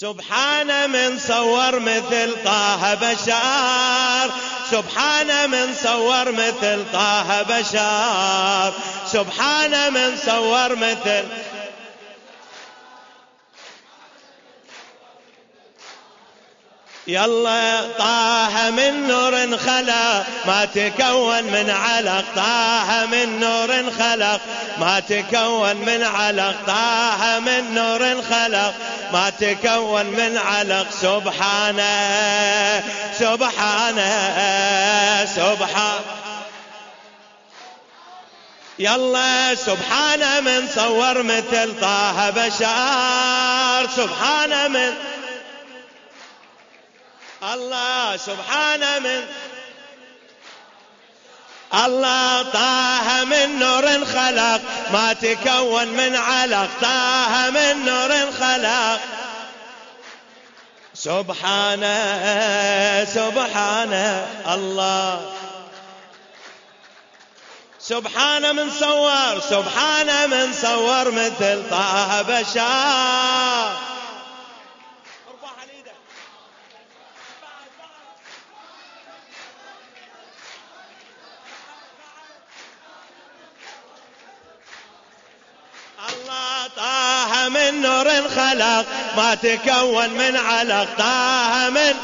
سبحان من صور مثل طه بشار. سبحان من صور مثل طه بشار. سبحان من صور مثل يلا طه من نور خلق ما تكون من علق. طه من نور خلق ما تكون من علق. طه من نور خلق ما تكون من علق سبحانه سبحانه سبحانه يلا سبحانه من صور مثل طه بشار سبحانه من الله سبحانه من الله طه من نور خلق ما تكون من علق طه من سبحانه سبحانه الله. سبحانه من صور سبحانه من صور مثل طه بشار من نور خلق ما تكون من علق طه من.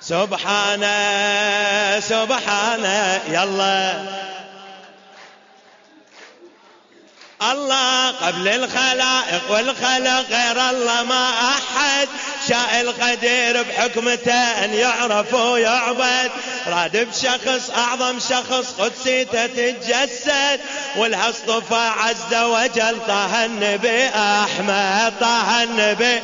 سبحانه سبحانه يلا. الله قبل الخلائق والخلق غير الله ما أحد. شاء القدير بحكمته أن يعرف ويعبد. راد بشخص أعظم شخص قدسيته تتجسد. والها اصطفى عز وجل طه النبي أحمد طه النبي.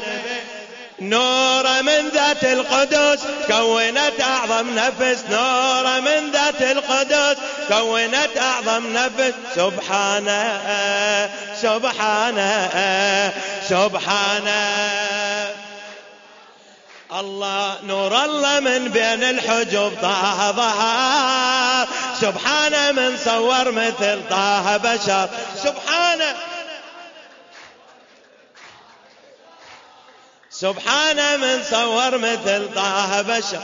نور من ذات القدس كونت أعظم نفس. نور من ذات القدس كونت أعظم نفس. سبحانه سبحانه سبحانه الله نور الله من بين الحجب طه ظهر سبحانه من صور مثل طه بشر. سبحانه سبحان من صور مثل طه بشر.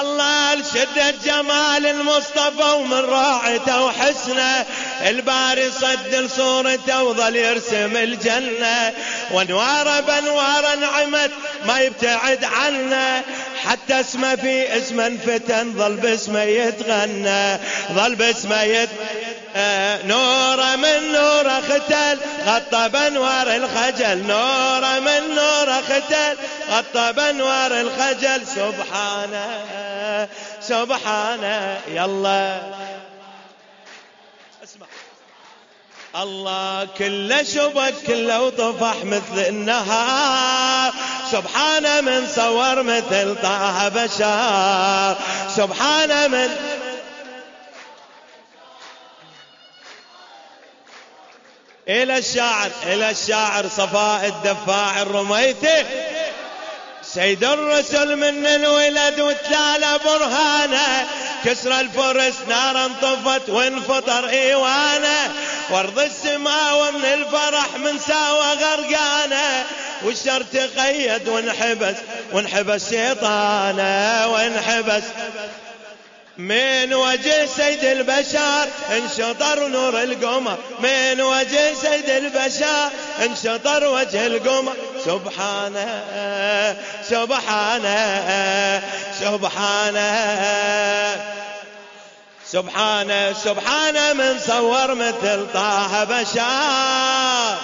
الله لشدة جمال المصطفى ومن راعته وحسنه الباري صد صورته وظل يرسم الجنة. وانوار بأنوار نعمت ما يبتعد عنا. حتى اسمه في اسم انفتن ظل باسمه يتغنى ظل باسمه يتغنى نور من نور ختل غطى بانوار الخجل. نور من نور ختل غطى بانوار الخجل. سبحانه سبحانه يلا. اسمع. الله كله شبك كله طفح مثل النهار. سبحانه من صور مثل طه بشار سبحانه من إلى الشاعر إلى الشاعر صفاء الدفاع الرميثي. سيد الرسل من الولد وتلالى برهانه. كسر الفرس نارا انطفت وانفطر إيوانه. وارض السماء ومن الفرح من ساوى غرقانة والشر تقيد وانحبس وانحبس شيطانة وانحبس. من وجه سيد البشر انشطر نور القمر. من وجه سيد البشر انشطر وجه القمر. سبحانه سبحانه سبحانه. سبحانه سبحانه من صور مثل طه بشار.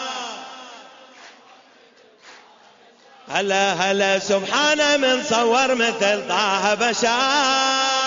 هلا هلا سبحانه من صور مثل طه بشار.